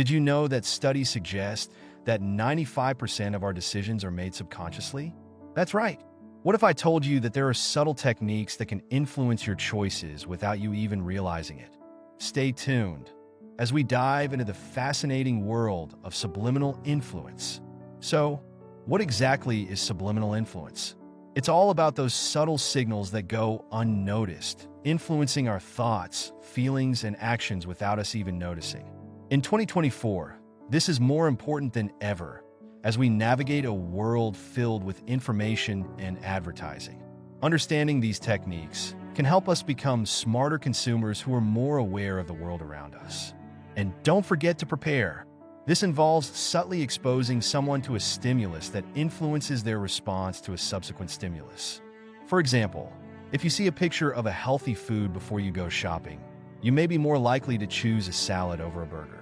Did you know that studies suggest that 95% of our decisions are made subconsciously? That's right. What if I told you that there are subtle techniques that can influence your choices without you even realizing it? Stay tuned as we dive into the fascinating world of subliminal influence. So, what exactly is subliminal influence? It's all about those subtle signals that go unnoticed, influencing our thoughts, feelings, and actions without us even noticing. In 2024, this is more important than ever as we navigate a world filled with information and advertising. Understanding these techniques can help us become smarter consumers who are more aware of the world around us. And don't forget to prepare. This involves subtly exposing someone to a stimulus that influences their response to a subsequent stimulus. For example, if you see a picture of a healthy food before you go shopping, you may be more likely to choose a salad over a burger.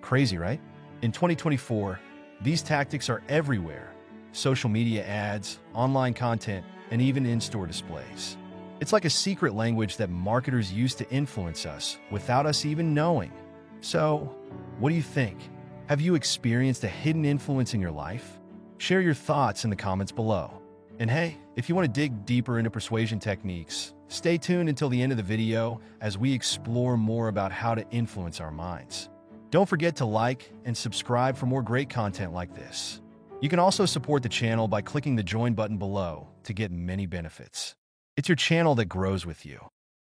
Crazy, right? In 2024, these tactics are everywhere social media ads, online content, and even in store displays. It's like a secret language that marketers use to influence us without us even knowing. So, what do you think? Have you experienced a hidden influence in your life? Share your thoughts in the comments below. And hey, if you want to dig deeper into persuasion techniques, stay tuned until the end of the video as we explore more about how to influence our minds. Don't forget to like and subscribe for more great content like this. You can also support the channel by clicking the join button below to get many benefits. It's your channel that grows with you.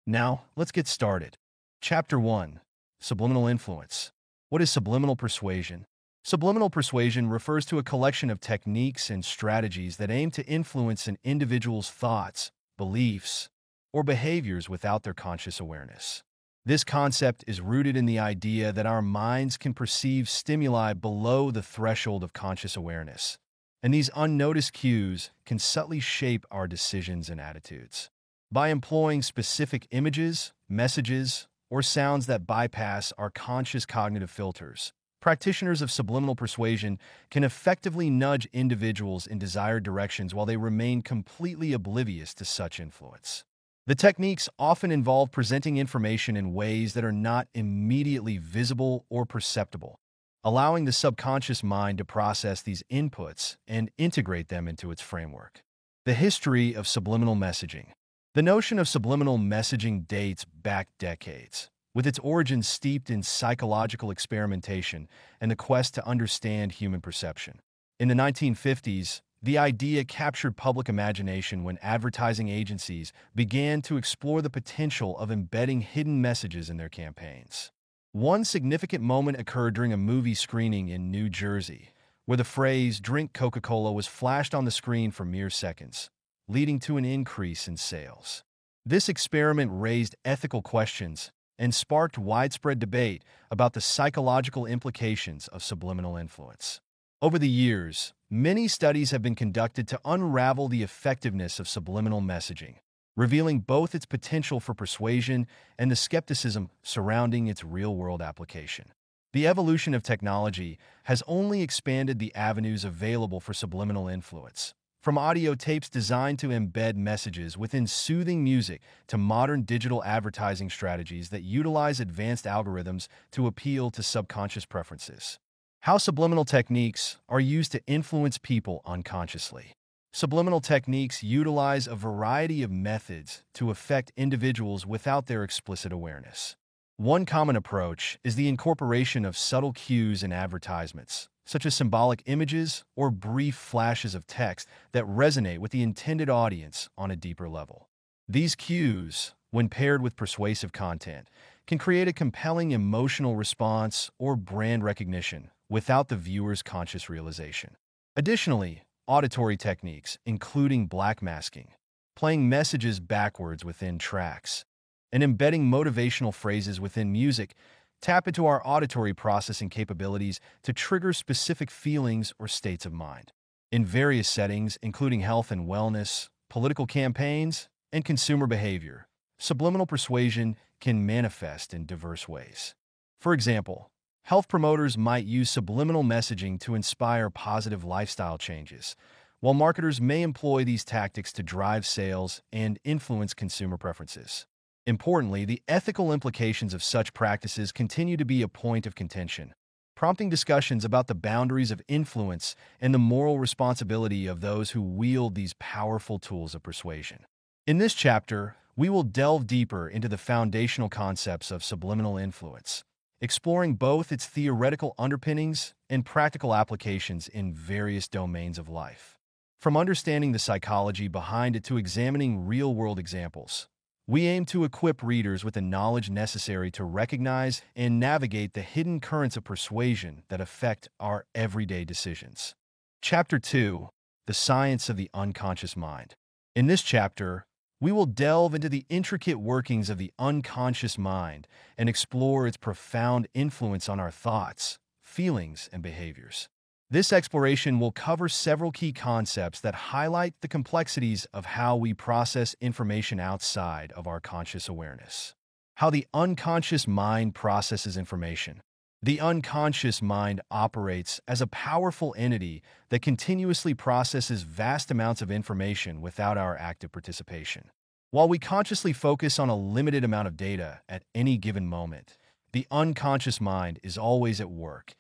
Now, let's get started. Chapter 1 Subliminal Influence What is subliminal persuasion? Subliminal persuasion refers to a collection of techniques and strategies that aim to influence an individual's thoughts, beliefs, or behaviors without their conscious awareness. This concept is rooted in the idea that our minds can perceive stimuli below the threshold of conscious awareness, and these unnoticed cues can subtly shape our decisions and attitudes. By employing specific images, messages, or sounds that bypass our conscious cognitive filters, practitioners of subliminal persuasion can effectively nudge individuals in desired directions while they remain completely oblivious to such influence. The techniques often involve presenting information in ways that are not immediately visible or perceptible, allowing the subconscious mind to process these inputs and integrate them into its framework. The history of subliminal messaging. The notion of subliminal messaging dates back decades, with its origins steeped in psychological experimentation and the quest to understand human perception. In the 1950s, the idea captured public imagination when advertising agencies began to explore the potential of embedding hidden messages in their campaigns. One significant moment occurred during a movie screening in New Jersey, where the phrase drink Coca Cola was flashed on the screen for mere seconds, leading to an increase in sales. This experiment raised ethical questions and sparked widespread debate about the psychological implications of subliminal influence. Over the years, many studies have been conducted to unravel the effectiveness of subliminal messaging, revealing both its potential for persuasion and the skepticism surrounding its real-world application. The evolution of technology has only expanded the avenues available for subliminal influence, from audio tapes designed to embed messages within soothing music to modern digital advertising strategies that utilize advanced algorithms to appeal to subconscious preferences. How subliminal techniques are used to influence people unconsciously. Subliminal techniques utilize a variety of methods to affect individuals without their explicit awareness. One common approach is the incorporation of subtle cues in advertisements, such as symbolic images or brief flashes of text that resonate with the intended audience on a deeper level. These cues, when paired with persuasive content, can create a compelling emotional response or brand recognition without the viewer's conscious realization. Additionally, auditory techniques, including black masking, playing messages backwards within tracks, and embedding motivational phrases within music tap into our auditory processing capabilities to trigger specific feelings or states of mind. In various settings, including health and wellness, political campaigns, and consumer behavior, subliminal persuasion can manifest in diverse ways. For example, Health promoters might use subliminal messaging to inspire positive lifestyle changes, while marketers may employ these tactics to drive sales and influence consumer preferences. Importantly, the ethical implications of such practices continue to be a point of contention. prompting discussions about the boundaries of influence and the moral responsibility of those who wield these powerful tools of persuasion. In this chapter, we will delve deeper into the foundational concepts of subliminal influence, exploring both its theoretical underpinnings and practical applications in various domains of life. From understanding the psychology behind it to examining real-world examples, we aim to equip readers with the knowledge necessary to recognize and navigate the hidden currents of persuasion that affect our everyday decisions. Chapter 2 The Science of the Unconscious Mind. In this chapter, we will delve into the intricate workings of the unconscious mind and explore its profound influence on our thoughts, feelings, and behaviors. This exploration will cover several key concepts that highlight the complexities of how we process information outside of our conscious awareness. How the unconscious mind processes information. The unconscious mind operates as a powerful entity that continuously processes vast amounts of information without our active participation. While we consciously focus on a limited amount of data at any given moment, the unconscious mind is always at work,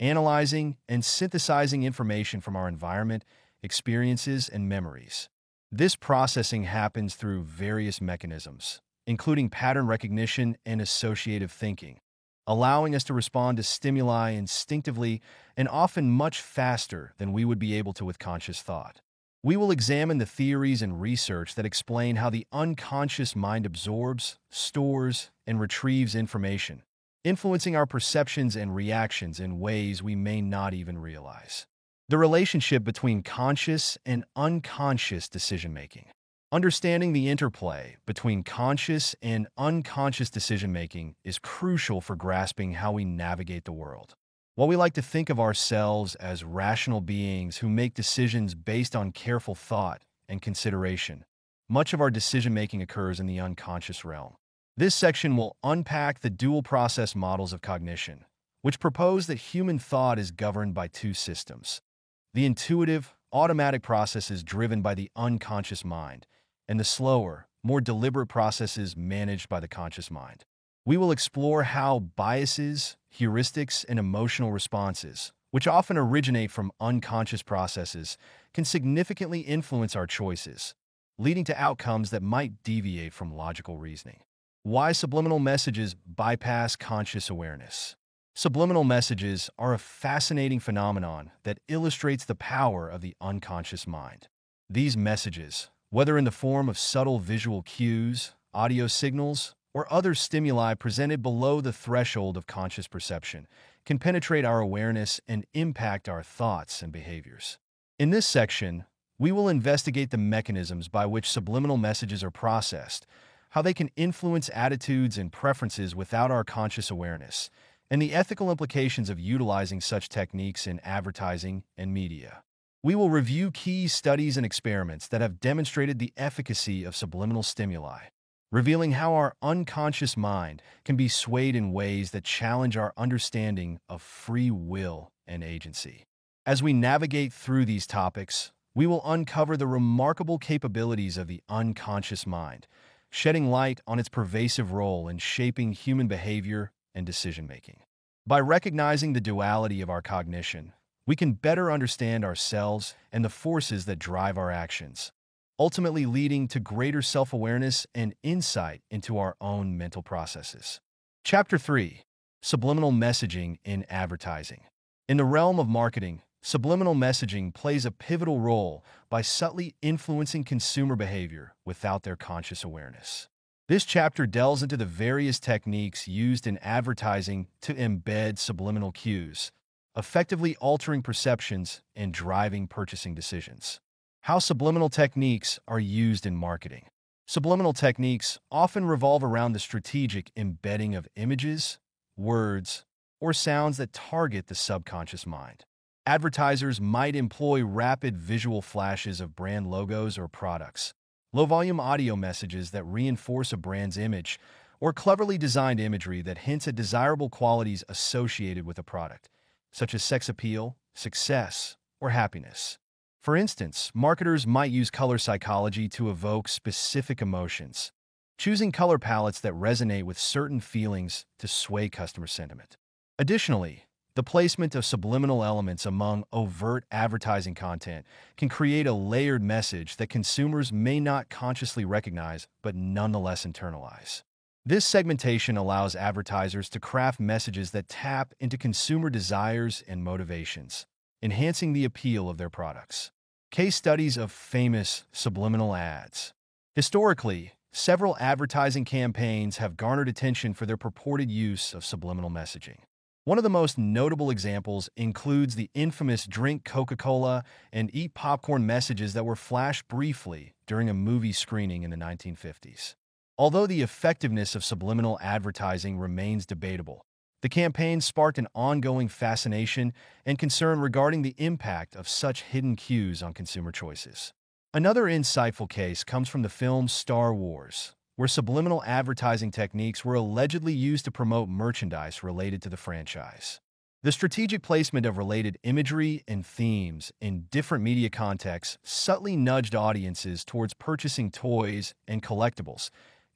analyzing and synthesizing information from our environment, experiences, and memories. This processing happens through various mechanisms, including pattern recognition and associative thinking, allowing us to respond to stimuli instinctively and often much faster than we would be able to with conscious thought. We will examine the theories and research that explain how the unconscious mind absorbs, stores, and retrieves information, influencing our perceptions and reactions in ways we may not even realize. The relationship between conscious and unconscious decision-making. Understanding the interplay between conscious and unconscious decision-making is crucial for grasping how we navigate the world. While we like to think of ourselves as rational beings who make decisions based on careful thought and consideration, much of our decision-making occurs in the unconscious realm. This section will unpack the dual process models of cognition, which propose that human thought is governed by two systems. The intuitive, automatic processes driven by the unconscious mind, and the slower, more deliberate processes managed by the conscious mind. We will explore how biases, heuristics, and emotional responses, which often originate from unconscious processes, can significantly influence our choices, leading to outcomes that might deviate from logical reasoning. Why subliminal messages bypass conscious awareness. Subliminal messages are a fascinating phenomenon that illustrates the power of the unconscious mind. These messages, whether in the form of subtle visual cues, audio signals, or other stimuli presented below the threshold of conscious perception, can penetrate our awareness and impact our thoughts and behaviors. In this section, we will investigate the mechanisms by which subliminal messages are processed, how they can influence attitudes and preferences without our conscious awareness, and the ethical implications of utilizing such techniques in advertising and media. We will review key studies and experiments that have demonstrated the efficacy of subliminal stimuli, revealing how our unconscious mind can be swayed in ways that challenge our understanding of free will and agency. As we navigate through these topics, we will uncover the remarkable capabilities of the unconscious mind, shedding light on its pervasive role in shaping human behavior and decision-making. By recognizing the duality of our cognition, we can better understand ourselves and the forces that drive our actions, ultimately leading to greater self-awareness and insight into our own mental processes. Chapter 3 Subliminal Messaging in Advertising In the realm of marketing, subliminal messaging plays a pivotal role by subtly influencing consumer behavior without their conscious awareness. This chapter delves into the various techniques used in advertising to embed subliminal cues, effectively altering perceptions and driving purchasing decisions. How subliminal techniques are used in marketing. Subliminal techniques often revolve around the strategic embedding of images, words, or sounds that target the subconscious mind. Advertisers might employ rapid visual flashes of brand logos or products, low-volume audio messages that reinforce a brand's image, or cleverly designed imagery that hints at desirable qualities associated with a product such as sex appeal, success, or happiness. For instance, marketers might use color psychology to evoke specific emotions, choosing color palettes that resonate with certain feelings to sway customer sentiment. Additionally, The placement of subliminal elements among overt advertising content can create a layered message that consumers may not consciously recognize but nonetheless internalize. This segmentation allows advertisers to craft messages that tap into consumer desires and motivations, enhancing the appeal of their products. Case studies of famous subliminal ads. Historically, several advertising campaigns have garnered attention for their purported use of subliminal messaging. One of the most notable examples includes the infamous drink Coca-Cola and eat popcorn messages that were flashed briefly during a movie screening in the 1950s. Although the effectiveness of subliminal advertising remains debatable, the campaign sparked an ongoing fascination and concern regarding the impact of such hidden cues on consumer choices. Another insightful case comes from the film Star Wars, where subliminal advertising techniques were allegedly used to promote merchandise related to the franchise. The strategic placement of related imagery and themes in different media contexts subtly nudged audiences towards purchasing toys and collectibles,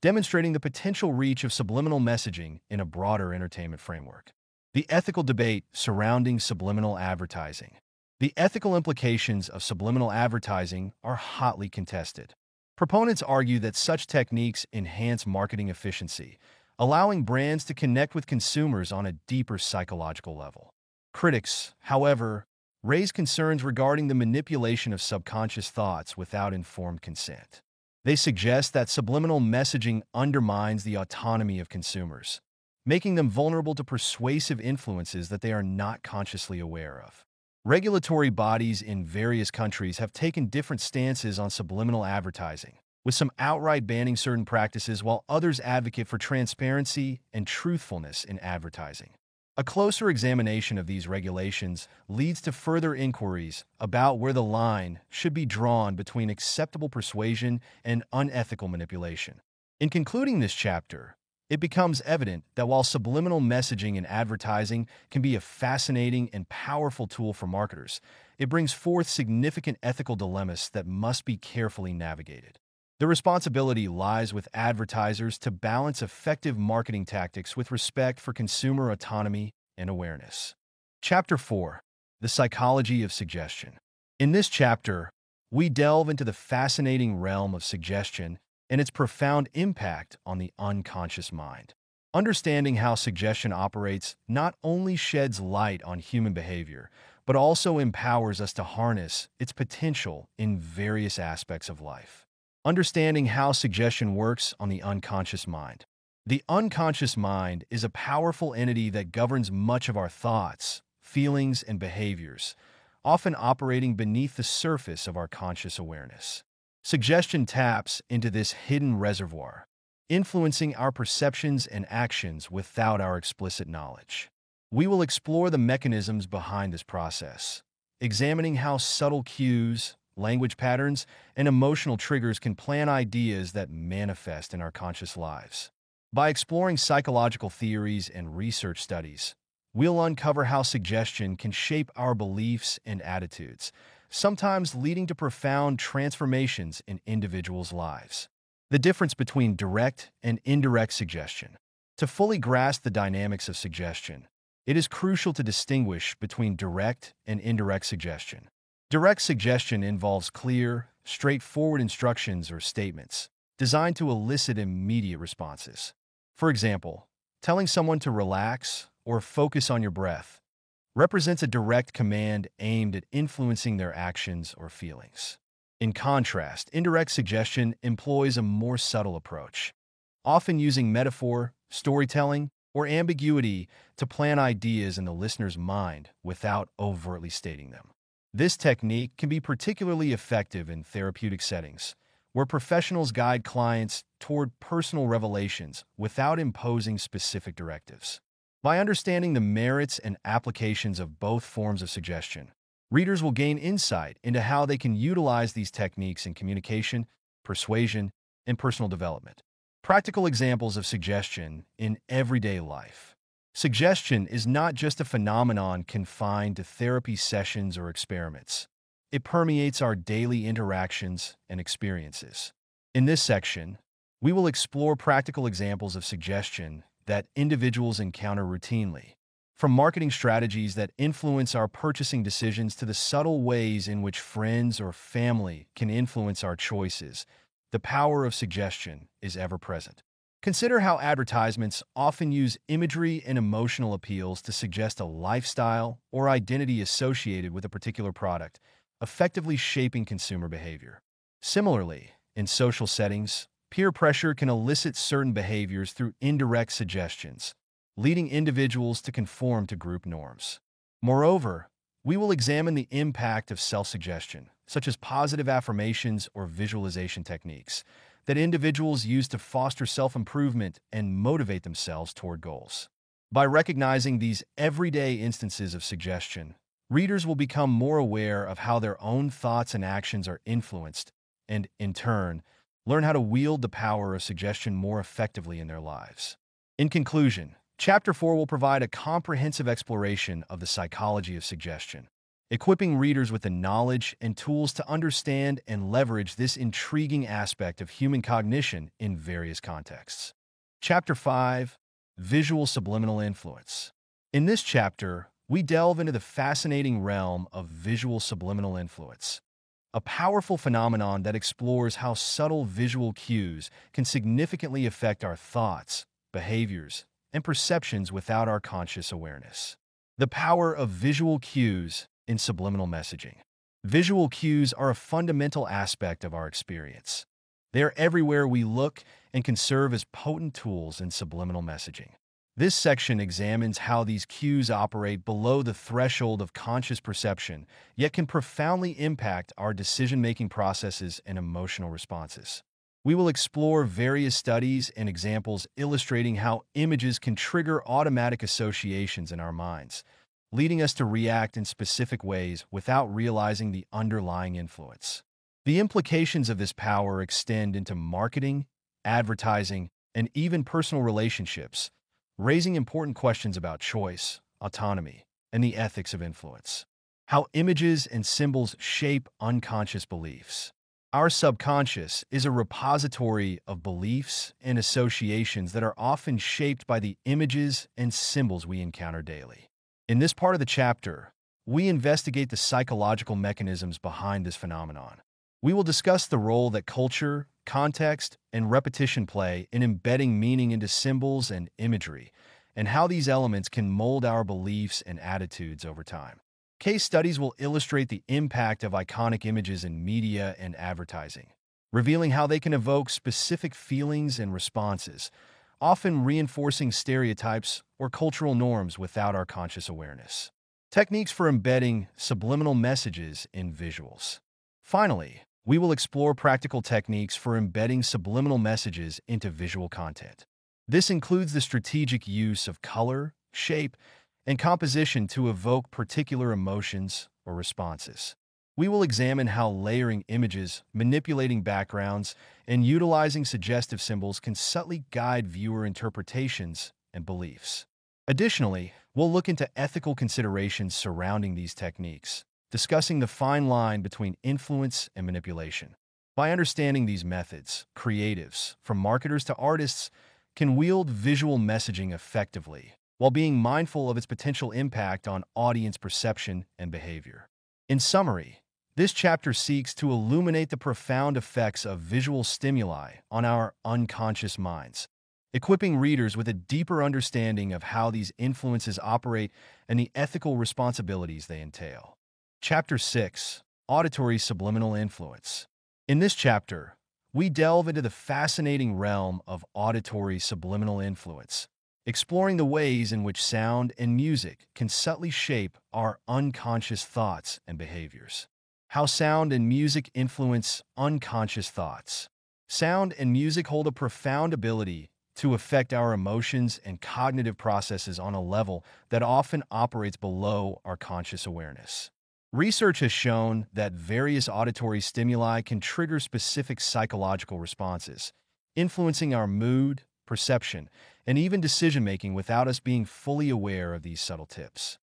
demonstrating the potential reach of subliminal messaging in a broader entertainment framework. The ethical debate surrounding subliminal advertising. The ethical implications of subliminal advertising are hotly contested. Proponents argue that such techniques enhance marketing efficiency, allowing brands to connect with consumers on a deeper psychological level. Critics, however, raise concerns regarding the manipulation of subconscious thoughts without informed consent. They suggest that subliminal messaging undermines the autonomy of consumers, making them vulnerable to persuasive influences that they are not consciously aware of. Regulatory bodies in various countries have taken different stances on subliminal advertising, with some outright banning certain practices while others advocate for transparency and truthfulness in advertising. A closer examination of these regulations leads to further inquiries about where the line should be drawn between acceptable persuasion and unethical manipulation. In concluding this chapter, it becomes evident that while subliminal messaging and advertising can be a fascinating and powerful tool for marketers, it brings forth significant ethical dilemmas that must be carefully navigated. The responsibility lies with advertisers to balance effective marketing tactics with respect for consumer autonomy and awareness. Chapter 4 The Psychology of Suggestion. In this chapter, we delve into the fascinating realm of suggestion and its profound impact on the unconscious mind. Understanding how suggestion operates not only sheds light on human behavior, but also empowers us to harness its potential in various aspects of life. Understanding how suggestion works on the unconscious mind. The unconscious mind is a powerful entity that governs much of our thoughts, feelings, and behaviors, often operating beneath the surface of our conscious awareness. Suggestion taps into this hidden reservoir, influencing our perceptions and actions without our explicit knowledge. We will explore the mechanisms behind this process, examining how subtle cues, language patterns, and emotional triggers can plant ideas that manifest in our conscious lives. By exploring psychological theories and research studies, we'll uncover how suggestion can shape our beliefs and attitudes, sometimes leading to profound transformations in individuals' lives. The difference between direct and indirect suggestion. To fully grasp the dynamics of suggestion, it is crucial to distinguish between direct and indirect suggestion. Direct suggestion involves clear, straightforward instructions or statements designed to elicit immediate responses. For example, telling someone to relax or focus on your breath represents a direct command aimed at influencing their actions or feelings. In contrast, indirect suggestion employs a more subtle approach, often using metaphor, storytelling, or ambiguity to plant ideas in the listener's mind without overtly stating them. This technique can be particularly effective in therapeutic settings, where professionals guide clients toward personal revelations without imposing specific directives. By understanding the merits and applications of both forms of suggestion, readers will gain insight into how they can utilize these techniques in communication, persuasion, and personal development. Practical examples of suggestion in everyday life. Suggestion is not just a phenomenon confined to therapy sessions or experiments. It permeates our daily interactions and experiences. In this section, we will explore practical examples of suggestion that individuals encounter routinely, From marketing strategies that influence our purchasing decisions to the subtle ways in which friends or family can influence our choices, the power of suggestion is ever present. Consider how advertisements often use imagery and emotional appeals to suggest a lifestyle or identity associated with a particular product, effectively shaping consumer behavior. Similarly, in social settings, peer pressure can elicit certain behaviors through indirect suggestions, leading individuals to conform to group norms. Moreover, we will examine the impact of self-suggestion, such as positive affirmations or visualization techniques, that individuals use to foster self-improvement and motivate themselves toward goals. By recognizing these everyday instances of suggestion, readers will become more aware of how their own thoughts and actions are influenced and, in turn, learn how to wield the power of suggestion more effectively in their lives. In conclusion, Chapter 4 will provide a comprehensive exploration of the psychology of suggestion, equipping readers with the knowledge and tools to understand and leverage this intriguing aspect of human cognition in various contexts. Chapter 5 Visual Subliminal Influence In this chapter, we delve into the fascinating realm of visual subliminal influence, a powerful phenomenon that explores how subtle visual cues can significantly affect our thoughts, behaviors, and perceptions without our conscious awareness. The power of visual cues in subliminal messaging. Visual cues are a fundamental aspect of our experience. They are everywhere we look and can serve as potent tools in subliminal messaging. This section examines how these cues operate below the threshold of conscious perception, yet can profoundly impact our decision-making processes and emotional responses. We will explore various studies and examples illustrating how images can trigger automatic associations in our minds, leading us to react in specific ways without realizing the underlying influence. The implications of this power extend into marketing, advertising, and even personal relationships, raising important questions about choice, autonomy, and the ethics of influence. How images and symbols shape unconscious beliefs. Our subconscious is a repository of beliefs and associations that are often shaped by the images and symbols we encounter daily. In this part of the chapter, we investigate the psychological mechanisms behind this phenomenon. We will discuss the role that culture, context, and repetition play in embedding meaning into symbols and imagery, and how these elements can mold our beliefs and attitudes over time. Case studies will illustrate the impact of iconic images in media and advertising, revealing how they can evoke specific feelings and responses, often reinforcing stereotypes or cultural norms without our conscious awareness. Techniques for embedding subliminal messages in visuals. Finally, we will explore practical techniques for embedding subliminal messages into visual content. This includes the strategic use of color, shape, and composition to evoke particular emotions or responses. We will examine how layering images, manipulating backgrounds, and utilizing suggestive symbols can subtly guide viewer interpretations and beliefs. Additionally, we'll look into ethical considerations surrounding these techniques, discussing the fine line between influence and manipulation. By understanding these methods, creatives, from marketers to artists, can wield visual messaging effectively while being mindful of its potential impact on audience perception and behavior. In summary, this chapter seeks to illuminate the profound effects of visual stimuli on our unconscious minds, equipping readers with a deeper understanding of how these influences operate and the ethical responsibilities they entail. Chapter 6 Auditory Subliminal Influence In this chapter, we delve into the fascinating realm of auditory subliminal influence, exploring the ways in which sound and music can subtly shape our unconscious thoughts and behaviors. How sound and music influence unconscious thoughts. Sound and music hold a profound ability to affect our emotions and cognitive processes on a level that often operates below our conscious awareness. Research has shown that various auditory stimuli can trigger specific psychological responses, influencing our mood, perception, and even decision-making without us being fully aware of these subtle tips.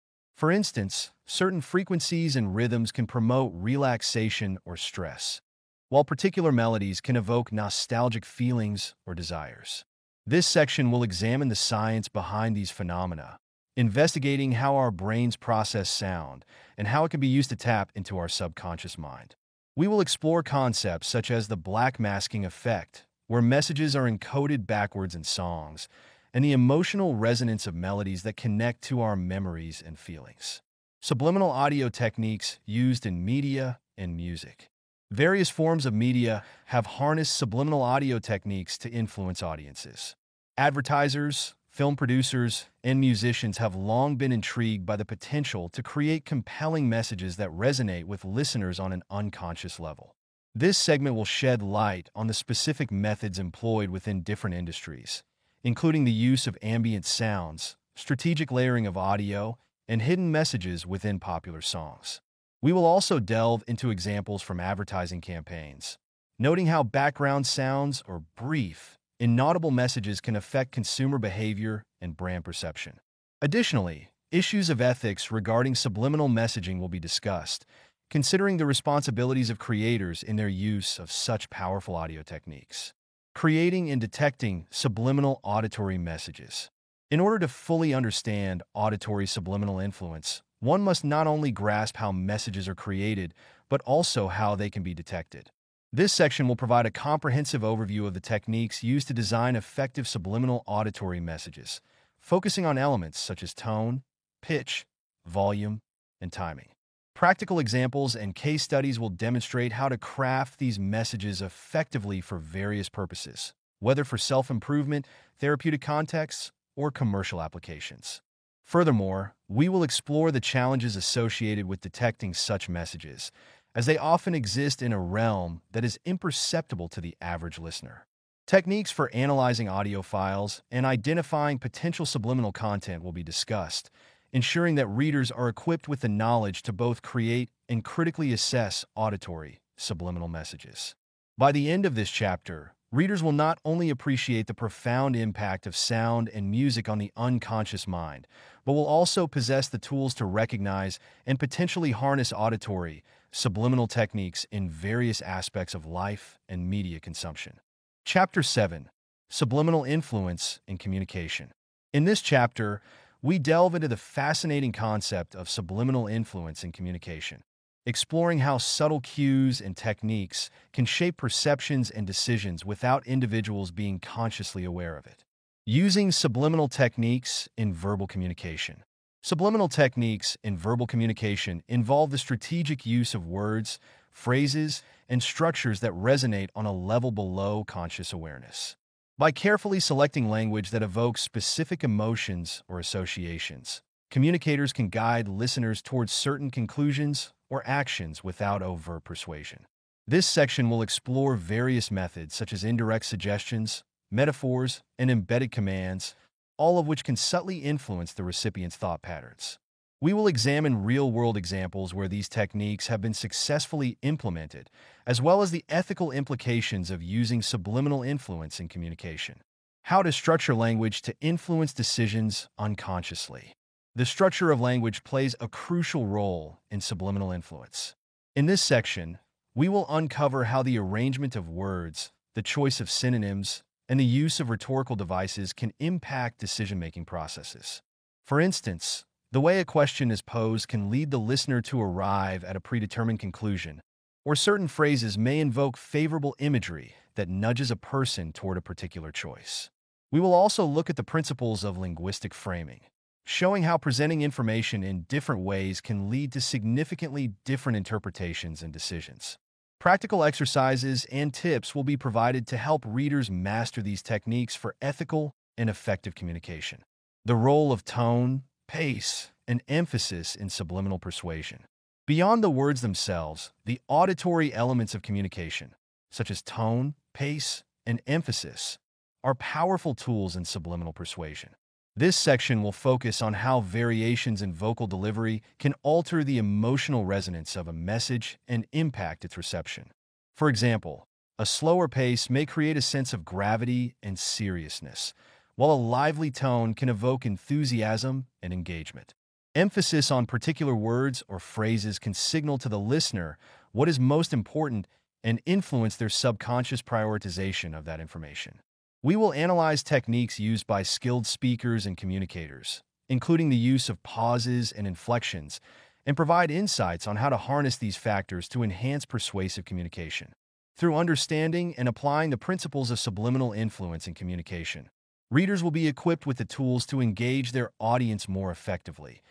For instance, certain frequencies and rhythms can promote relaxation or stress, while particular melodies can evoke nostalgic feelings or desires. This section will examine the science behind these phenomena, investigating how our brains process sound and how it can be used to tap into our subconscious mind. We will explore concepts such as the black masking effect, where messages are encoded backwards in songs, and the emotional resonance of melodies that connect to our memories and feelings. Subliminal audio techniques used in media and music. Various forms of media have harnessed subliminal audio techniques to influence audiences. Advertisers, film producers, and musicians have long been intrigued by the potential to create compelling messages that resonate with listeners on an unconscious level. This segment will shed light on the specific methods employed within different industries, including the use of ambient sounds, strategic layering of audio, and hidden messages within popular songs. We will also delve into examples from advertising campaigns, noting how background sounds or brief, inaudible messages can affect consumer behavior and brand perception. Additionally, issues of ethics regarding subliminal messaging will be discussed, considering the responsibilities of creators in their use of such powerful audio techniques. Creating and detecting subliminal auditory messages. In order to fully understand auditory subliminal influence, one must not only grasp how messages are created, but also how they can be detected. This section will provide a comprehensive overview of the techniques used to design effective subliminal auditory messages, focusing on elements such as tone, pitch, volume, and timing. Practical examples and case studies will demonstrate how to craft these messages effectively for various purposes, whether for self-improvement, therapeutic contexts, or commercial applications. Furthermore, we will explore the challenges associated with detecting such messages, as they often exist in a realm that is imperceptible to the average listener. Techniques for analyzing audio files and identifying potential subliminal content will be discussed, ensuring that readers are equipped with the knowledge to both create and critically assess auditory subliminal messages. By the end of this chapter, readers will not only appreciate the profound impact of sound and music on the unconscious mind, but will also possess the tools to recognize and potentially harness auditory, subliminal techniques in various aspects of life and media consumption. Chapter 7 Subliminal Influence in Communication. In this chapter, we delve into the fascinating concept of subliminal influence in communication, exploring how subtle cues and techniques can shape perceptions and decisions without individuals being consciously aware of it. Using subliminal techniques in verbal communication. Subliminal techniques in verbal communication involve the strategic use of words, phrases, and structures that resonate on a level below conscious awareness. By carefully selecting language that evokes specific emotions or associations, communicators can guide listeners towards certain conclusions or actions without overt persuasion. This section will explore various methods such as indirect suggestions, metaphors, and embedded commands, all of which can subtly influence the recipient's thought patterns. We will examine real-world examples where these techniques have been successfully implemented, as well as the ethical implications of using subliminal influence in communication. How to structure language to influence decisions unconsciously. The structure of language plays a crucial role in subliminal influence. In this section, we will uncover how the arrangement of words, the choice of synonyms, and the use of rhetorical devices can impact decision-making processes. For instance, the way a question is posed can lead the listener to arrive at a predetermined conclusion, or certain phrases may invoke favorable imagery that nudges a person toward a particular choice. We will also look at the principles of linguistic framing, showing how presenting information in different ways can lead to significantly different interpretations and decisions. Practical exercises and tips will be provided to help readers master these techniques for ethical and effective communication. The role of tone, pace, and emphasis in subliminal persuasion. Beyond the words themselves, the auditory elements of communication, such as tone, pace, and emphasis, are powerful tools in subliminal persuasion. This section will focus on how variations in vocal delivery can alter the emotional resonance of a message and impact its reception. For example, a slower pace may create a sense of gravity and seriousness, while a lively tone can evoke enthusiasm and engagement. Emphasis on particular words or phrases can signal to the listener what is most important and influence their subconscious prioritization of that information. We will analyze techniques used by skilled speakers and communicators, including the use of pauses and inflections, and provide insights on how to harness these factors to enhance persuasive communication. Through understanding and applying the principles of subliminal influence in communication, readers will be equipped with the tools to engage their audience more effectively,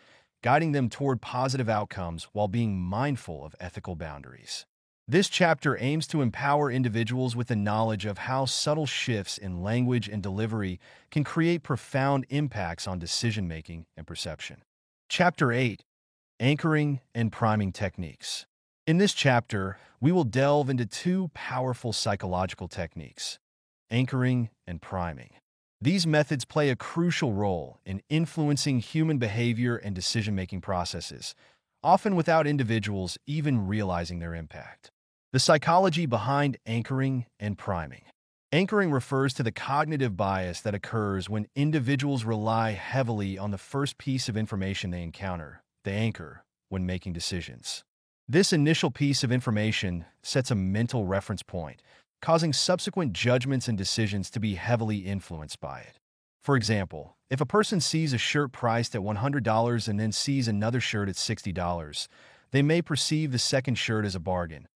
guiding them toward positive outcomes while being mindful of ethical boundaries. This chapter aims to empower individuals with the knowledge of how subtle shifts in language and delivery can create profound impacts on decision making and perception. Chapter 8 Anchoring and Priming Techniques. In this chapter, we will delve into two powerful psychological techniques anchoring and priming. These methods play a crucial role in influencing human behavior and decision making processes, often without individuals even realizing their impact. The psychology behind anchoring and priming. Anchoring refers to the cognitive bias that occurs when individuals rely heavily on the first piece of information they encounter, the anchor, when making decisions. This initial piece of information sets a mental reference point, causing subsequent judgments and decisions to be heavily influenced by it. For example, if a person sees a shirt priced at $100 and then sees another shirt at $60, they may perceive the second shirt as a bargain,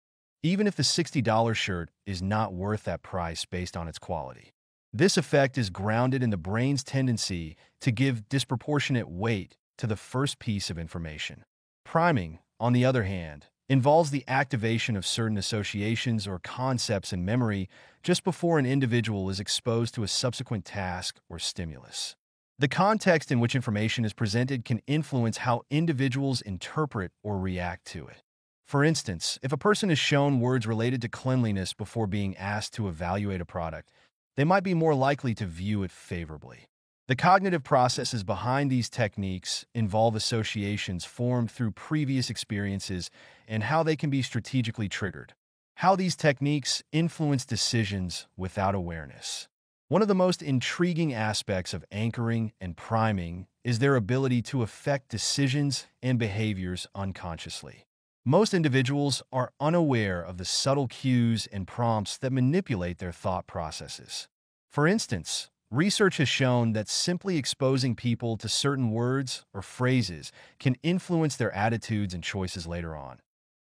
even if the $60 shirt is not worth that price based on its quality. This effect is grounded in the brain's tendency to give disproportionate weight to the first piece of information. Priming, on the other hand, involves the activation of certain associations or concepts in memory just before an individual is exposed to a subsequent task or stimulus. The context in which information is presented can influence how individuals interpret or react to it. For instance, if a person is shown words related to cleanliness before being asked to evaluate a product, they might be more likely to view it favorably. The cognitive processes behind these techniques involve associations formed through previous experiences and how they can be strategically triggered. How these techniques influence decisions without awareness. One of the most intriguing aspects of anchoring and priming is their ability to affect decisions and behaviors unconsciously. Most individuals are unaware of the subtle cues and prompts that manipulate their thought processes. For instance, Research has shown that simply exposing people to certain words or phrases can influence their attitudes and choices later on,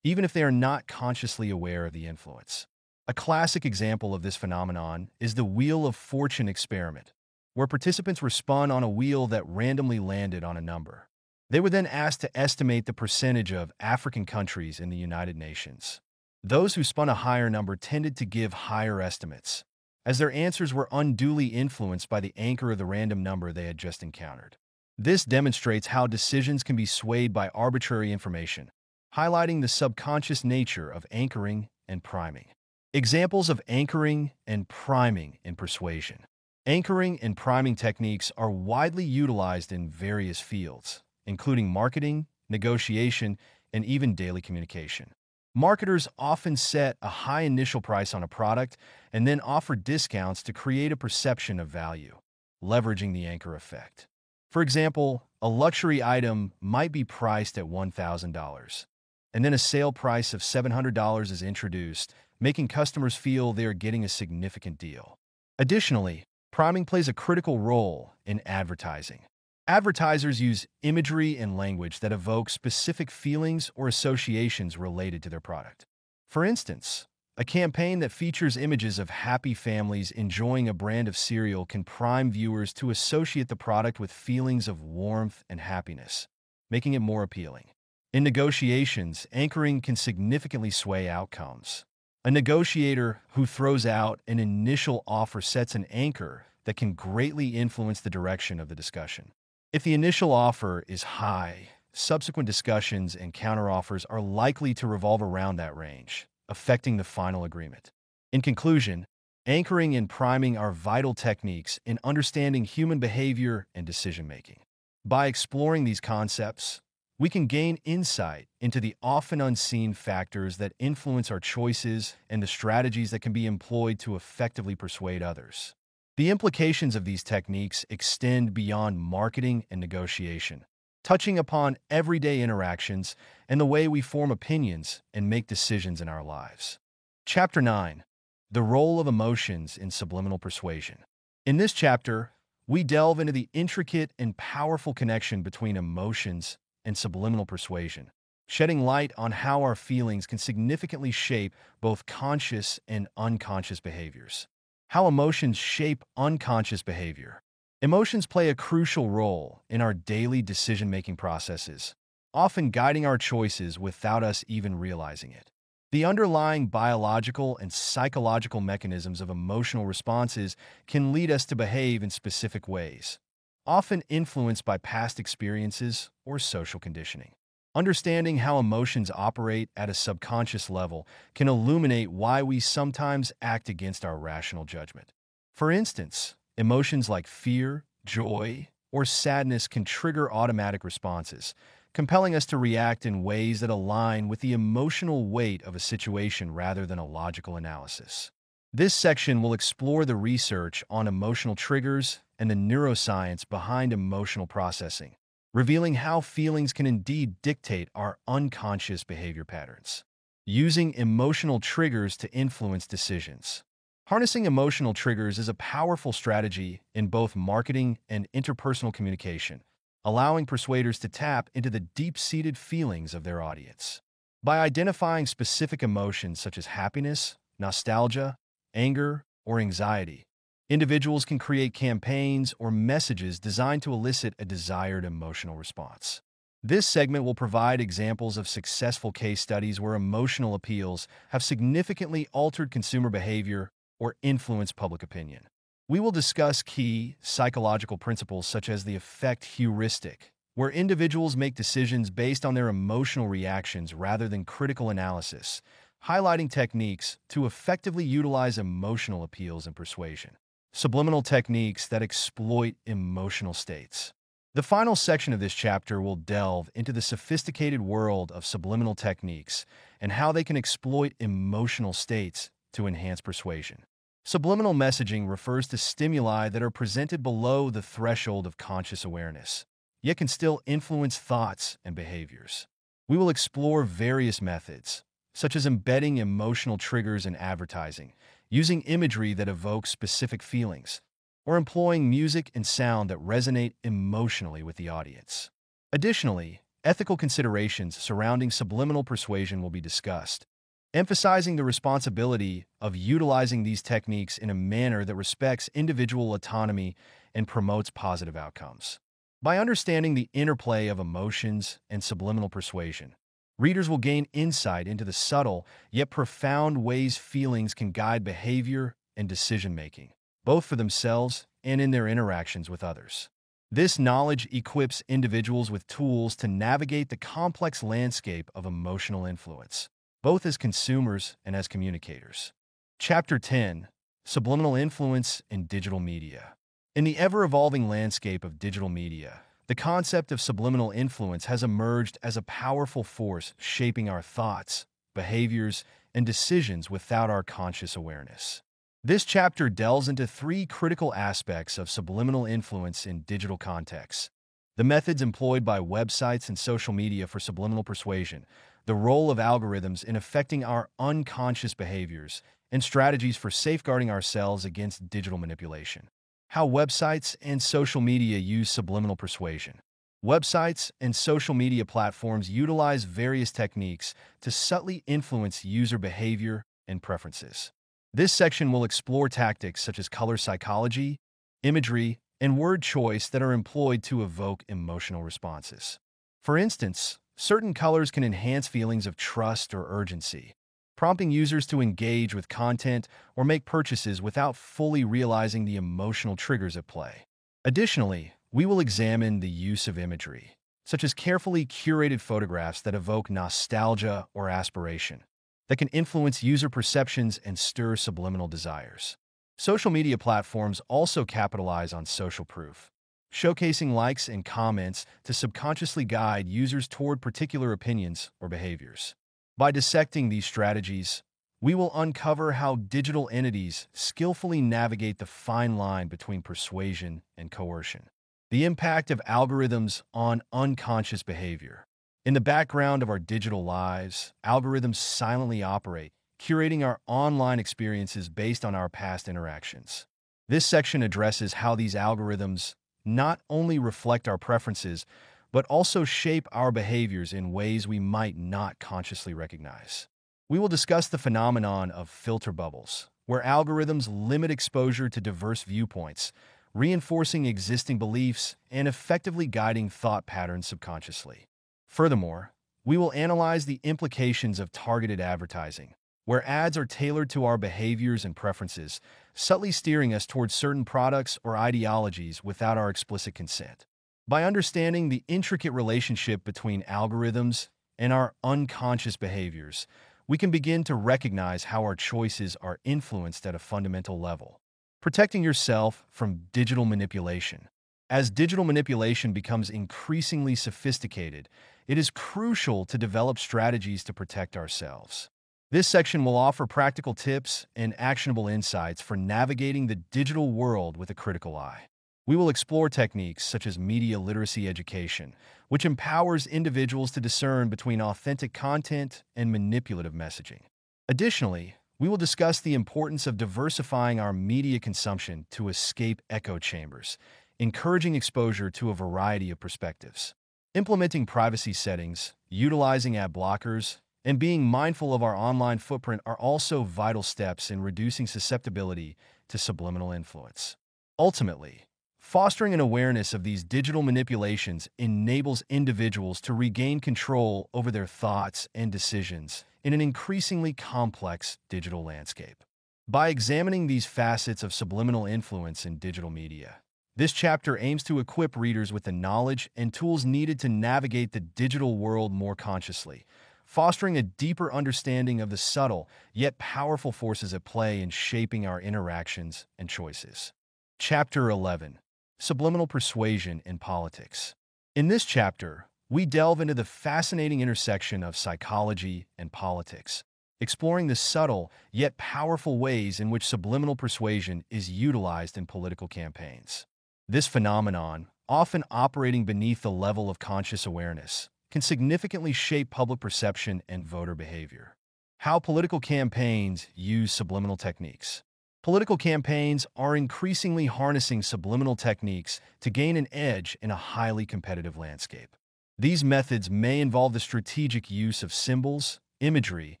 even if they are not consciously aware of the influence. A classic example of this phenomenon is the Wheel of Fortune experiment, where participants were spun on a wheel that randomly landed on a number. They were then asked to estimate the percentage of African countries in the United Nations. Those who spun a higher number tended to give higher estimates, as their answers were unduly influenced by the anchor of the random number they had just encountered. This demonstrates how decisions can be swayed by arbitrary information, highlighting the subconscious nature of anchoring and priming. Examples of anchoring and priming in persuasion. Anchoring and priming techniques are widely utilized in various fields, including marketing, negotiation, and even daily communication. Marketers often set a high initial price on a product and then offer discounts to create a perception of value, leveraging the anchor effect. For example, a luxury item might be priced at $1,000, and then a sale price of $700 is introduced, making customers feel they are getting a significant deal. Additionally, priming plays a critical role in advertising. Advertisers use imagery and language that evoke specific feelings or associations related to their product. For instance, a campaign that features images of happy families enjoying a brand of cereal can prime viewers to associate the product with feelings of warmth and happiness, making it more appealing. In negotiations, anchoring can significantly sway outcomes. A negotiator who throws out an initial offer sets an anchor that can greatly influence the direction of the discussion. If the initial offer is high, subsequent discussions and counteroffers are likely to revolve around that range, affecting the final agreement. In conclusion, anchoring and priming are vital techniques in understanding human behavior and decision making. By exploring these concepts, we can gain insight into the often unseen factors that influence our choices and the strategies that can be employed to effectively persuade others. The implications of these techniques extend beyond marketing and negotiation, touching upon everyday interactions and the way we form opinions and make decisions in our lives. Chapter 9 The Role of Emotions in Subliminal Persuasion. In this chapter, we delve into the intricate and powerful connection between emotions and subliminal persuasion, shedding light on how our feelings can significantly shape both conscious and unconscious behaviors. How emotions shape unconscious behavior. Emotions play a crucial role in our daily decision-making processes, often guiding our choices without us even realizing it. The underlying biological and psychological mechanisms of emotional responses can lead us to behave in specific ways, often influenced by past experiences or social conditioning. Understanding how emotions operate at a subconscious level can illuminate why we sometimes act against our rational judgment. For instance, Emotions like fear, joy, or sadness can trigger automatic responses, compelling us to react in ways that align with the emotional weight of a situation rather than a logical analysis. This section will explore the research on emotional triggers and the neuroscience behind emotional processing, revealing how feelings can indeed dictate our unconscious behavior patterns. Using emotional triggers to influence decisions. Harnessing emotional triggers is a powerful strategy in both marketing and interpersonal communication, allowing persuaders to tap into the deep-seated feelings of their audience. By identifying specific emotions such as happiness, nostalgia, anger, or anxiety, individuals can create campaigns or messages designed to elicit a desired emotional response. This segment will provide examples of successful case studies where emotional appeals have significantly altered consumer behavior or influence public opinion. We will discuss key psychological principles such as the affect heuristic, where individuals make decisions based on their emotional reactions rather than critical analysis, highlighting techniques to effectively utilize emotional appeals and persuasion. Subliminal techniques that exploit emotional states. The final section of this chapter will delve into the sophisticated world of subliminal techniques and how they can exploit emotional states to enhance persuasion. Subliminal messaging refers to stimuli that are presented below the threshold of conscious awareness, yet can still influence thoughts and behaviors. We will explore various methods, such as embedding emotional triggers in advertising, using imagery that evokes specific feelings, or employing music and sound that resonate emotionally with the audience. Additionally, ethical considerations surrounding subliminal persuasion will be discussed, emphasizing the responsibility of utilizing these techniques in a manner that respects individual autonomy and promotes positive outcomes. By understanding the interplay of emotions and subliminal persuasion, readers will gain insight into the subtle yet profound ways feelings can guide behavior and decision-making, both for themselves and in their interactions with others. This knowledge equips individuals with tools to navigate the complex landscape of emotional influence both as consumers and as communicators. Chapter 10 Subliminal Influence in Digital Media. In the ever evolving landscape of digital media, the concept of subliminal influence has emerged as a powerful force shaping our thoughts, behaviors, and decisions without our conscious awareness. This chapter delves into three critical aspects of subliminal influence in digital contexts the methods employed by websites and social media for subliminal persuasion, the role of algorithms in affecting our unconscious behaviors, and strategies for safeguarding ourselves against digital manipulation. How websites and social media use subliminal persuasion. Websites and social media platforms utilize various techniques to subtly influence user behavior and preferences. This section will explore tactics such as color psychology, imagery, and word choice that are employed to evoke emotional responses. For instance, certain colors can enhance feelings of trust or urgency, prompting users to engage with content or make purchases without fully realizing the emotional triggers at play. Additionally, we will examine the use of imagery, such as carefully curated photographs that evoke nostalgia or aspiration, that can influence user perceptions and stir subliminal desires. Social media platforms also capitalize on social proof, showcasing likes and comments to subconsciously guide users toward particular opinions or behaviors. By dissecting these strategies, we will uncover how digital entities skillfully navigate the fine line between persuasion and coercion. The impact of algorithms on unconscious behavior. In the background of our digital lives, algorithms silently operate, curating our online experiences based on our past interactions. This section addresses how these algorithms not only reflect our preferences, but also shape our behaviors in ways we might not consciously recognize. We will discuss the phenomenon of filter bubbles, where algorithms limit exposure to diverse viewpoints, reinforcing existing beliefs and effectively guiding thought patterns subconsciously. Furthermore, we will analyze the implications of targeted advertising, where ads are tailored to our behaviors and preferences, subtly steering us towards certain products or ideologies without our explicit consent. By understanding the intricate relationship between algorithms and our unconscious behaviors, we can begin to recognize how our choices are influenced at a fundamental level. Protecting yourself from digital manipulation. As digital manipulation becomes increasingly sophisticated, it is crucial to develop strategies to protect ourselves. This section will offer practical tips and actionable insights for navigating the digital world with a critical eye. We will explore techniques such as media literacy education, which empowers individuals to discern between authentic content and manipulative messaging. Additionally, we will discuss the importance of diversifying our media consumption to escape echo chambers, encouraging exposure to a variety of perspectives. Implementing privacy settings, utilizing ad blockers, and being mindful of our online footprint are also vital steps in reducing susceptibility to subliminal influence. Ultimately, fostering an awareness of these digital manipulations enables individuals to regain control over their thoughts and decisions in an increasingly complex digital landscape. By examining these facets of subliminal influence in digital media, this chapter aims to equip readers with the knowledge and tools needed to navigate the digital world more consciously, fostering a deeper understanding of the subtle yet powerful forces at play in shaping our interactions and choices. Chapter 11 Subliminal Persuasion in Politics. In this chapter, we delve into the fascinating intersection of psychology and politics, exploring the subtle yet powerful ways in which subliminal persuasion is utilized in political campaigns. This phenomenon, often operating beneath the level of conscious awareness, can significantly shape public perception and voter behavior. How political campaigns use subliminal techniques. Political campaigns are increasingly harnessing subliminal techniques to gain an edge in a highly competitive landscape. These methods may involve the strategic use of symbols, imagery,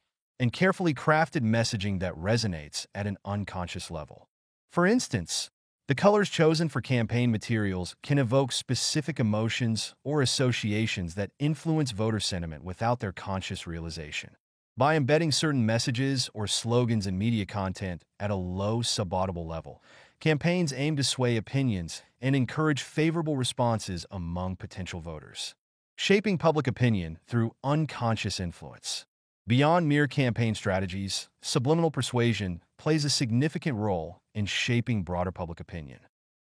and carefully crafted messaging that resonates at an unconscious level. For instance, the colors chosen for campaign materials can evoke specific emotions or associations that influence voter sentiment without their conscious realization. By embedding certain messages or slogans in media content at a low subaudible level, campaigns aim to sway opinions and encourage favorable responses among potential voters. Shaping public opinion through unconscious influence. Beyond mere campaign strategies, subliminal persuasion plays a significant role in shaping broader public opinion.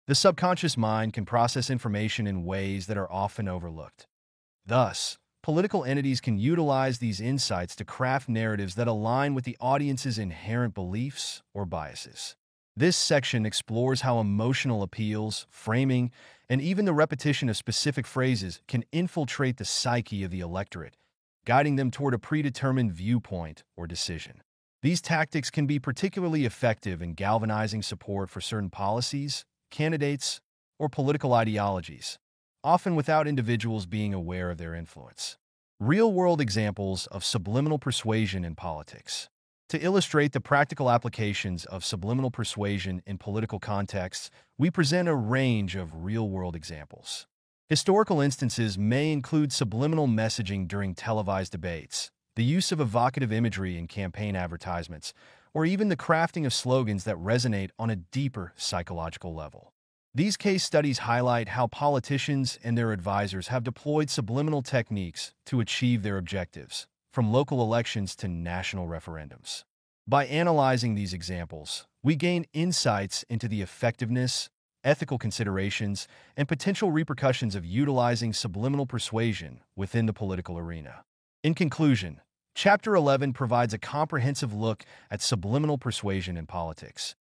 The subconscious mind can process information in ways that are often overlooked. Thus, political entities can utilize these insights to craft narratives that align with the audience's inherent beliefs or biases. This section explores how emotional appeals, framing, and even the repetition of specific phrases can infiltrate the psyche of the electorate guiding them toward a predetermined viewpoint or decision. These tactics can be particularly effective in galvanizing support for certain policies, candidates, or political ideologies, often without individuals being aware of their influence. Real-world examples of subliminal persuasion in politics. To illustrate the practical applications of subliminal persuasion in political contexts, we present a range of real-world examples. Historical instances may include subliminal messaging during televised debates, the use of evocative imagery in campaign advertisements, or even the crafting of slogans that resonate on a deeper psychological level. These case studies highlight how politicians and their advisors have deployed subliminal techniques to achieve their objectives, from local elections to national referendums. By analyzing these examples, we gain insights into the effectiveness ethical considerations, and potential repercussions of utilizing subliminal persuasion within the political arena. In conclusion, Chapter 11 provides a comprehensive look at subliminal persuasion in politics,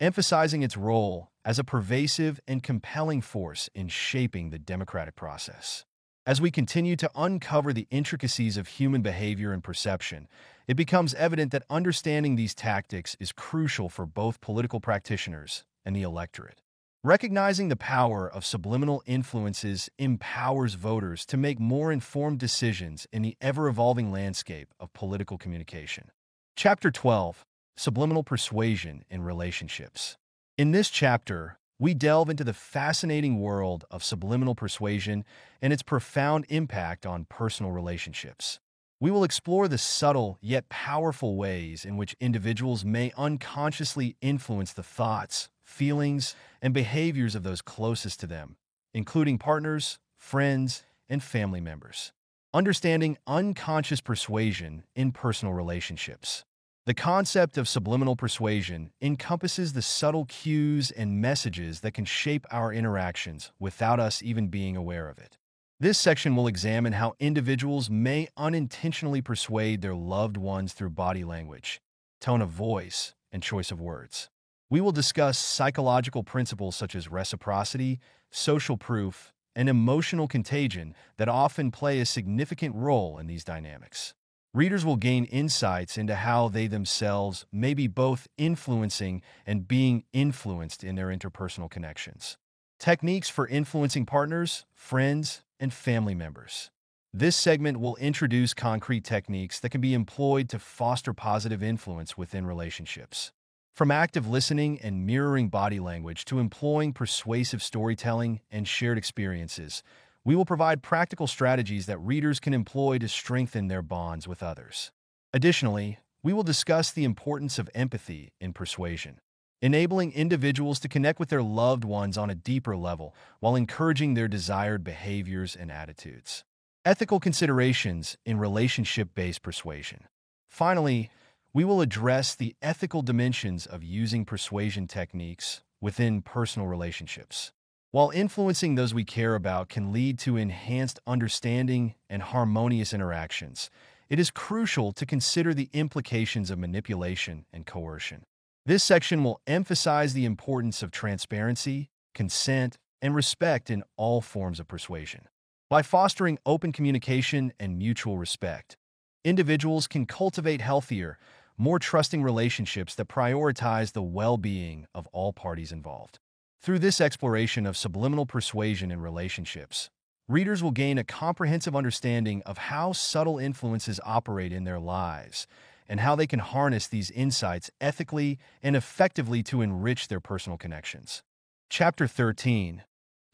emphasizing its role as a pervasive and compelling force in shaping the democratic process. As we continue to uncover the intricacies of human behavior and perception, it becomes evident that understanding these tactics is crucial for both political practitioners and the electorate. Recognizing the power of subliminal influences empowers voters to make more informed decisions in the ever-evolving landscape of political communication. Chapter 12 Subliminal Persuasion in Relationships In this chapter, we delve into the fascinating world of subliminal persuasion and its profound impact on personal relationships. We will explore the subtle yet powerful ways in which individuals may unconsciously influence the thoughts, feelings, and behaviors of those closest to them, including partners, friends, and family members. Understanding unconscious persuasion in personal relationships. The concept of subliminal persuasion encompasses the subtle cues and messages that can shape our interactions without us even being aware of it. This section will examine how individuals may unintentionally persuade their loved ones through body language, tone of voice, and choice of words. We will discuss psychological principles such as reciprocity, social proof, and emotional contagion that often play a significant role in these dynamics. Readers will gain insights into how they themselves may be both influencing and being influenced in their interpersonal connections. Techniques for influencing partners, friends, and family members. This segment will introduce concrete techniques that can be employed to foster positive influence within relationships. From active listening and mirroring body language to employing persuasive storytelling and shared experiences, we will provide practical strategies that readers can employ to strengthen their bonds with others. Additionally, we will discuss the importance of empathy in persuasion, enabling individuals to connect with their loved ones on a deeper level while encouraging their desired behaviors and attitudes. Ethical considerations in relationship-based persuasion. Finally, we will address the ethical dimensions of using persuasion techniques within personal relationships. While influencing those we care about can lead to enhanced understanding and harmonious interactions, it is crucial to consider the implications of manipulation and coercion. This section will emphasize the importance of transparency, consent, and respect in all forms of persuasion. By fostering open communication and mutual respect, individuals can cultivate healthier, more trusting relationships that prioritize the well-being of all parties involved. Through this exploration of subliminal persuasion in relationships, readers will gain a comprehensive understanding of how subtle influences operate in their lives and how they can harness these insights ethically and effectively to enrich their personal connections. Chapter 13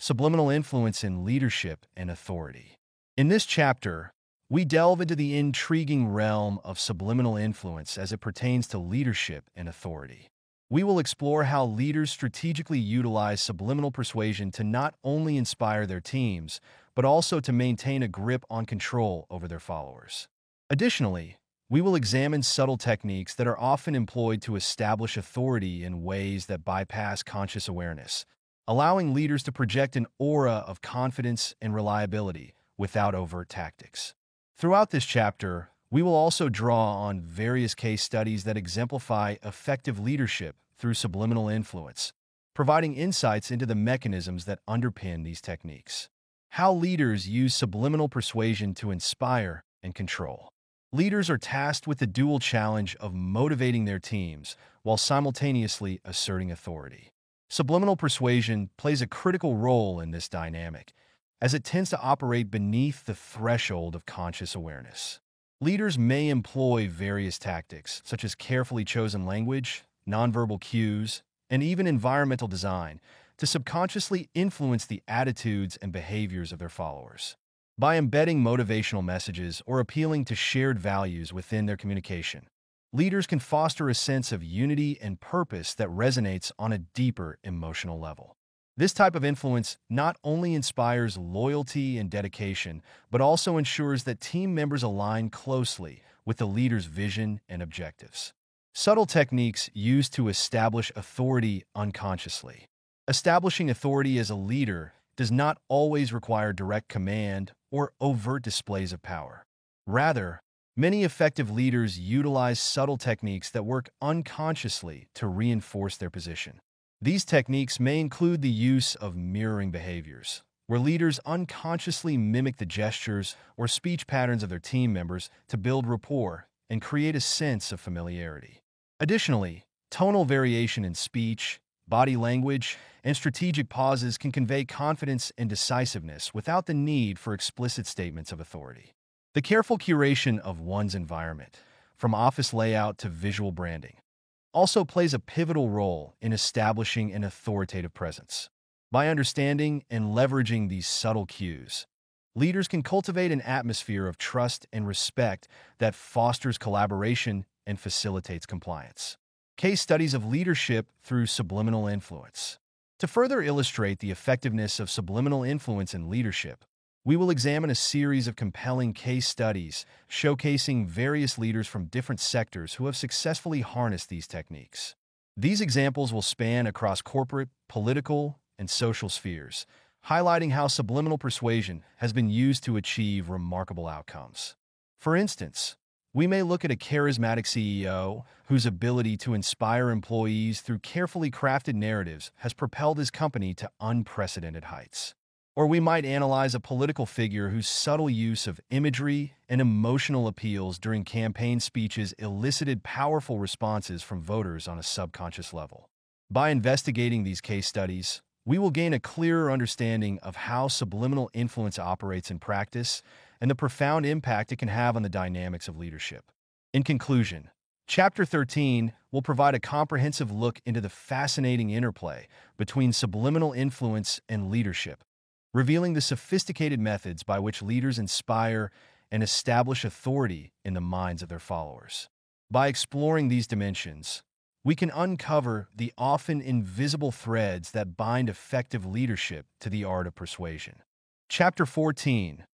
Subliminal Influence in Leadership and Authority. In this chapter, we delve into the intriguing realm of subliminal influence as it pertains to leadership and authority. We will explore how leaders strategically utilize subliminal persuasion to not only inspire their teams, but also to maintain a grip on control over their followers. Additionally, we will examine subtle techniques that are often employed to establish authority in ways that bypass conscious awareness, allowing leaders to project an aura of confidence and reliability without overt tactics. Throughout this chapter, we will also draw on various case studies that exemplify effective leadership through subliminal influence, providing insights into the mechanisms that underpin these techniques. How leaders use subliminal persuasion to inspire and control. Leaders are tasked with the dual challenge of motivating their teams while simultaneously asserting authority. Subliminal persuasion plays a critical role in this dynamic, as it tends to operate beneath the threshold of conscious awareness. Leaders may employ various tactics, such as carefully chosen language, nonverbal cues, and even environmental design, to subconsciously influence the attitudes and behaviors of their followers. By embedding motivational messages or appealing to shared values within their communication, leaders can foster a sense of unity and purpose that resonates on a deeper emotional level. This type of influence not only inspires loyalty and dedication, but also ensures that team members align closely with the leader's vision and objectives. Subtle techniques used to establish authority unconsciously. Establishing authority as a leader does not always require direct command or overt displays of power. Rather, many effective leaders utilize subtle techniques that work unconsciously to reinforce their position. These techniques may include the use of mirroring behaviors, where leaders unconsciously mimic the gestures or speech patterns of their team members to build rapport and create a sense of familiarity. Additionally, tonal variation in speech, body language, and strategic pauses can convey confidence and decisiveness without the need for explicit statements of authority. The careful curation of one's environment, from office layout to visual branding, also plays a pivotal role in establishing an authoritative presence. By understanding and leveraging these subtle cues, leaders can cultivate an atmosphere of trust and respect that fosters collaboration and facilitates compliance. Case studies of leadership through subliminal influence. To further illustrate the effectiveness of subliminal influence in leadership, we will examine a series of compelling case studies showcasing various leaders from different sectors who have successfully harnessed these techniques. These examples will span across corporate, political, and social spheres, highlighting how subliminal persuasion has been used to achieve remarkable outcomes. For instance, we may look at a charismatic CEO whose ability to inspire employees through carefully crafted narratives has propelled his company to unprecedented heights. Or we might analyze a political figure whose subtle use of imagery and emotional appeals during campaign speeches elicited powerful responses from voters on a subconscious level. By investigating these case studies, we will gain a clearer understanding of how subliminal influence operates in practice and the profound impact it can have on the dynamics of leadership. In conclusion, Chapter 13 will provide a comprehensive look into the fascinating interplay between subliminal influence and leadership, revealing the sophisticated methods by which leaders inspire and establish authority in the minds of their followers. By exploring these dimensions, we can uncover the often invisible threads that bind effective leadership to the art of persuasion. Chapter 14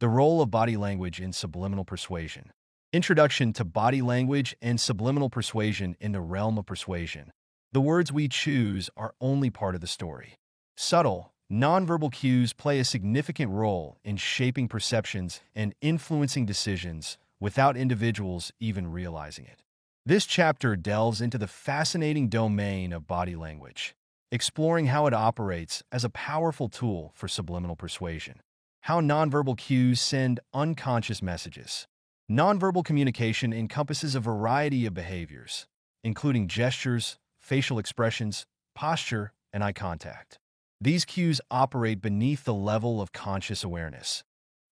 The Role of Body Language in Subliminal Persuasion. Introduction to Body Language and Subliminal Persuasion in the Realm of Persuasion. The words we choose are only part of the story. Subtle, nonverbal cues play a significant role in shaping perceptions and influencing decisions without individuals even realizing it. This chapter delves into the fascinating domain of body language, exploring how it operates as a powerful tool for subliminal persuasion, how nonverbal cues send unconscious messages. Nonverbal communication encompasses a variety of behaviors, including gestures, facial expressions, posture, and eye contact. These cues operate beneath the level of conscious awareness,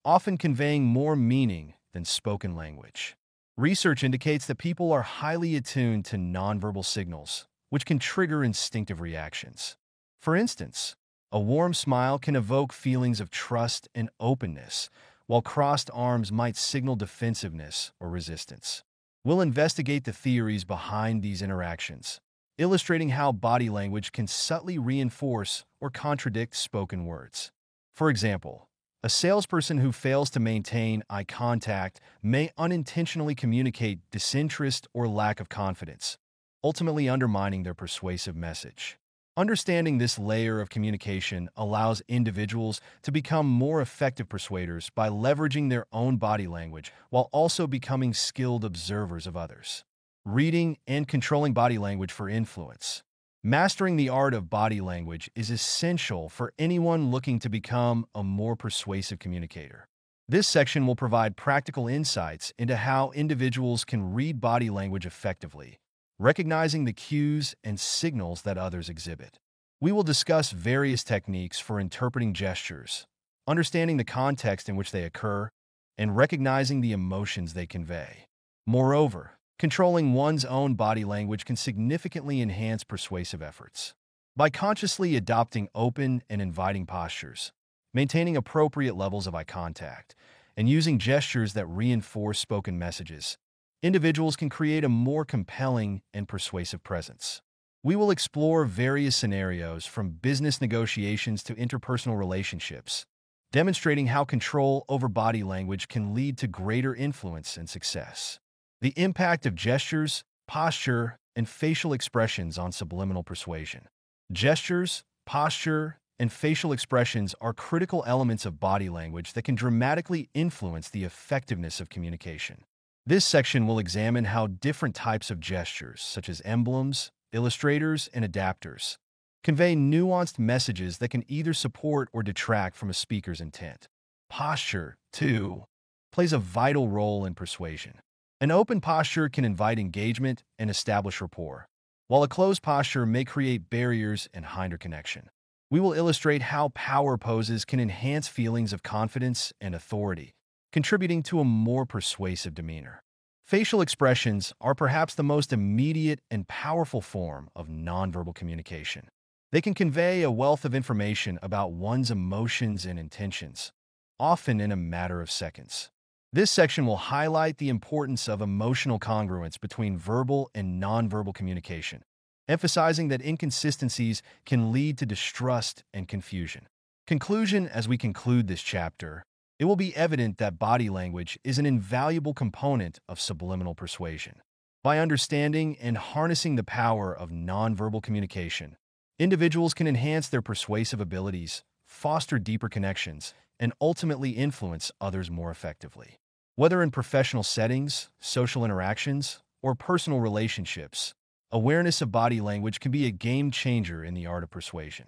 often conveying more meaning than spoken language. Research indicates that people are highly attuned to nonverbal signals, which can trigger instinctive reactions. For instance, a warm smile can evoke feelings of trust and openness, while crossed arms might signal defensiveness or resistance. We'll investigate the theories behind these interactions, illustrating how body language can subtly reinforce or contradict spoken words. For example, a salesperson who fails to maintain eye contact may unintentionally communicate disinterest or lack of confidence, ultimately undermining their persuasive message. Understanding this layer of communication allows individuals to become more effective persuaders by leveraging their own body language while also becoming skilled observers of others. Reading and controlling body language for influence. Mastering the art of body language is essential for anyone looking to become a more persuasive communicator. This section will provide practical insights into how individuals can read body language effectively, recognizing the cues and signals that others exhibit. We will discuss various techniques for interpreting gestures, understanding the context in which they occur, and recognizing the emotions they convey. Moreover, Controlling one's own body language can significantly enhance persuasive efforts. By consciously adopting open and inviting postures, maintaining appropriate levels of eye contact, and using gestures that reinforce spoken messages, individuals can create a more compelling and persuasive presence. We will explore various scenarios from business negotiations to interpersonal relationships, demonstrating how control over body language can lead to greater influence and success. The impact of gestures, posture, and facial expressions on subliminal persuasion. Gestures, posture, and facial expressions are critical elements of body language that can dramatically influence the effectiveness of communication. This section will examine how different types of gestures, such as emblems, illustrators, and adapters, convey nuanced messages that can either support or detract from a speaker's intent. Posture, too, plays a vital role in persuasion. An open posture can invite engagement and establish rapport, while a closed posture may create barriers and hinder connection. We will illustrate how power poses can enhance feelings of confidence and authority, contributing to a more persuasive demeanor. Facial expressions are perhaps the most immediate and powerful form of nonverbal communication. They can convey a wealth of information about one's emotions and intentions, often in a matter of seconds. This section will highlight the importance of emotional congruence between verbal and nonverbal communication, emphasizing that inconsistencies can lead to distrust and confusion. Conclusion As we conclude this chapter, it will be evident that body language is an invaluable component of subliminal persuasion. By understanding and harnessing the power of nonverbal communication, individuals can enhance their persuasive abilities, foster deeper connections, and ultimately influence others more effectively. Whether in professional settings, social interactions, or personal relationships, awareness of body language can be a game changer in the art of persuasion.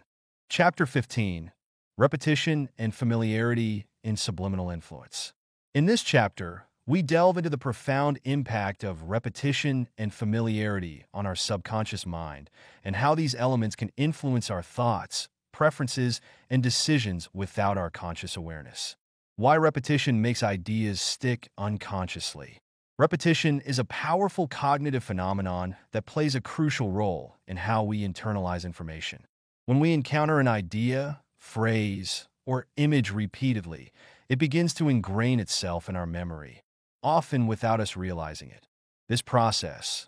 Chapter 15 Repetition and Familiarity in Subliminal Influence. In this chapter, we delve into the profound impact of repetition and familiarity on our subconscious mind and how these elements can influence our thoughts, preferences, and decisions without our conscious awareness. Why repetition makes ideas stick unconsciously. Repetition is a powerful cognitive phenomenon that plays a crucial role in how we internalize information. When we encounter an idea, phrase, or image repeatedly, it begins to ingrain itself in our memory, often without us realizing it. This process,